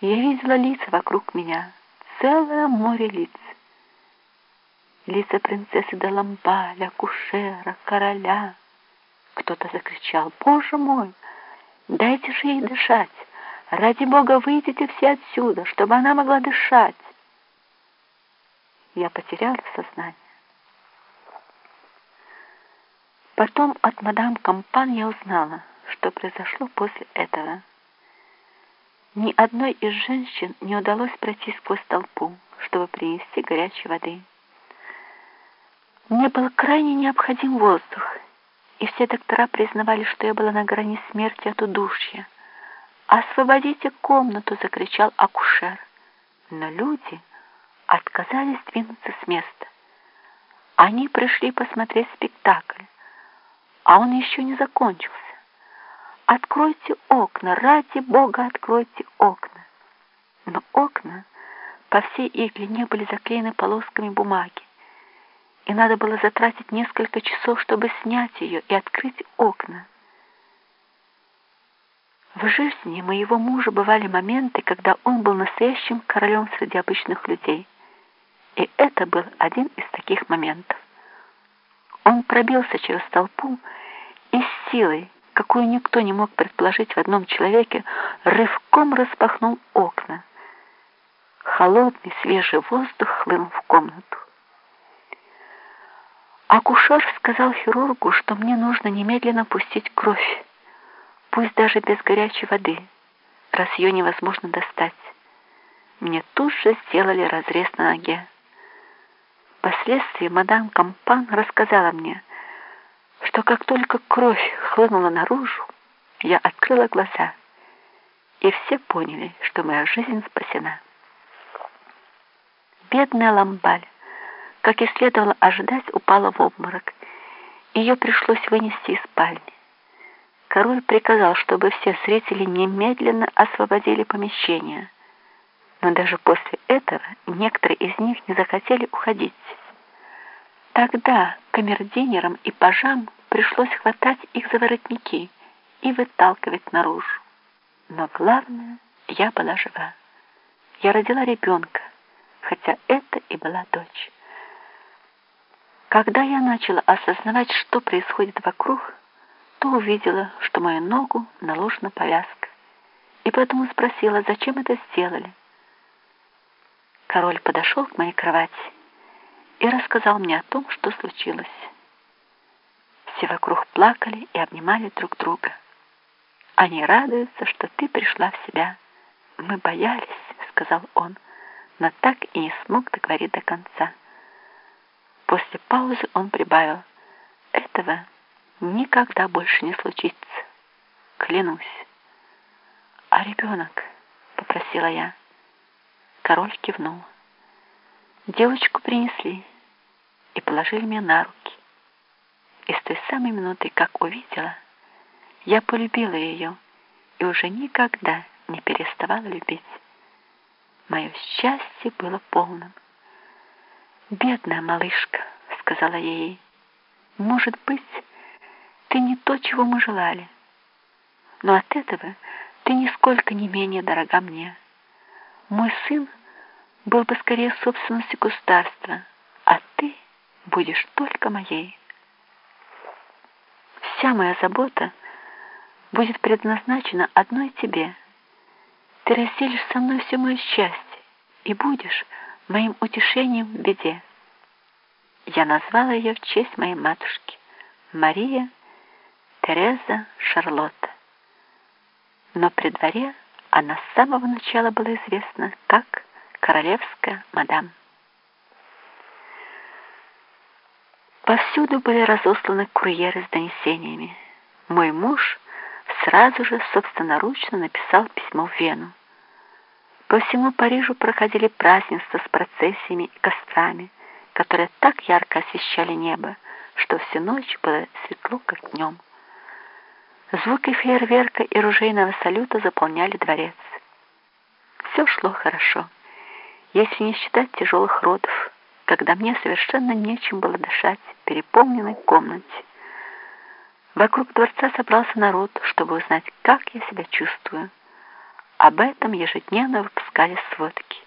Я видела лица вокруг меня, целое море лиц. Лица принцессы де Ламбаля, Кушера, короля. Кто-то закричал, «Боже мой, дайте же ей дышать! Ради Бога, выйдите все отсюда, чтобы она могла дышать!» Я потеряла сознание. Потом от мадам Кампан я узнала, что произошло после этого. Ни одной из женщин не удалось пройти сквозь толпу, чтобы принести горячей воды. Мне был крайне необходим воздух, и все доктора признавали, что я была на грани смерти от удушья. «Освободите комнату!» — закричал акушер. Но люди отказались двинуться с места. Они пришли посмотреть спектакль, а он еще не закончился. Откройте окна, ради Бога, откройте окна. Но окна по всей игле не были заклеены полосками бумаги, и надо было затратить несколько часов, чтобы снять ее и открыть окна. В жизни моего мужа бывали моменты, когда он был настоящим королем среди обычных людей. И это был один из таких моментов. Он пробился через толпу и с силой, какую никто не мог предположить в одном человеке, рывком распахнул окна. Холодный свежий воздух хлынул в комнату. Акушер сказал хирургу, что мне нужно немедленно пустить кровь, пусть даже без горячей воды, раз ее невозможно достать. Мне тут же сделали разрез на ноге. Впоследствии мадам Кампан рассказала мне, что как только кровь хлынула наружу, я открыла глаза, и все поняли, что моя жизнь спасена. Бедная Ламбаль, как и следовало ожидать, упала в обморок. Ее пришлось вынести из спальни. Король приказал, чтобы все зрители немедленно освободили помещение. Но даже после этого некоторые из них не захотели уходить. Тогда камердинерам и пажам пришлось хватать их за воротники и выталкивать наружу. Но главное, я была жива. Я родила ребенка, хотя это и была дочь. Когда я начала осознавать, что происходит вокруг, то увидела, что мою ногу наложена повязка, и поэтому спросила, зачем это сделали. Король подошел к моей кровати и рассказал мне о том, что случилось. Все вокруг плакали и обнимали друг друга. Они радуются, что ты пришла в себя. Мы боялись, сказал он, но так и не смог договорить до конца. После паузы он прибавил, этого никогда больше не случится, клянусь. А ребенок, попросила я. Король кивнул. Девочку принесли и положили мне на руки. И с той самой минуты, как увидела, я полюбила ее и уже никогда не переставала любить. Мое счастье было полным. «Бедная малышка», — сказала я ей, — «может быть, ты не то, чего мы желали, но от этого ты нисколько не менее дорога мне. Мой сын — был бы скорее собственностью государства, а ты будешь только моей. Вся моя забота будет предназначена одной тебе. Ты разделишь со мной все мое счастье и будешь моим утешением в беде. Я назвала ее в честь моей матушки, Мария Тереза Шарлотта. Но при дворе она с самого начала была известна как королевская мадам. Повсюду были разосланы курьеры с донесениями. Мой муж сразу же собственноручно написал письмо в Вену. По всему Парижу проходили празднества с процессиями и кострами, которые так ярко освещали небо, что всю ночь было светло, как днем. Звуки фейерверка и ружейного салюта заполняли дворец. Все шло хорошо если не считать тяжелых родов, когда мне совершенно нечем было дышать в переполненной комнате. Вокруг дворца собрался народ, чтобы узнать, как я себя чувствую. Об этом ежедневно выпускали сводки.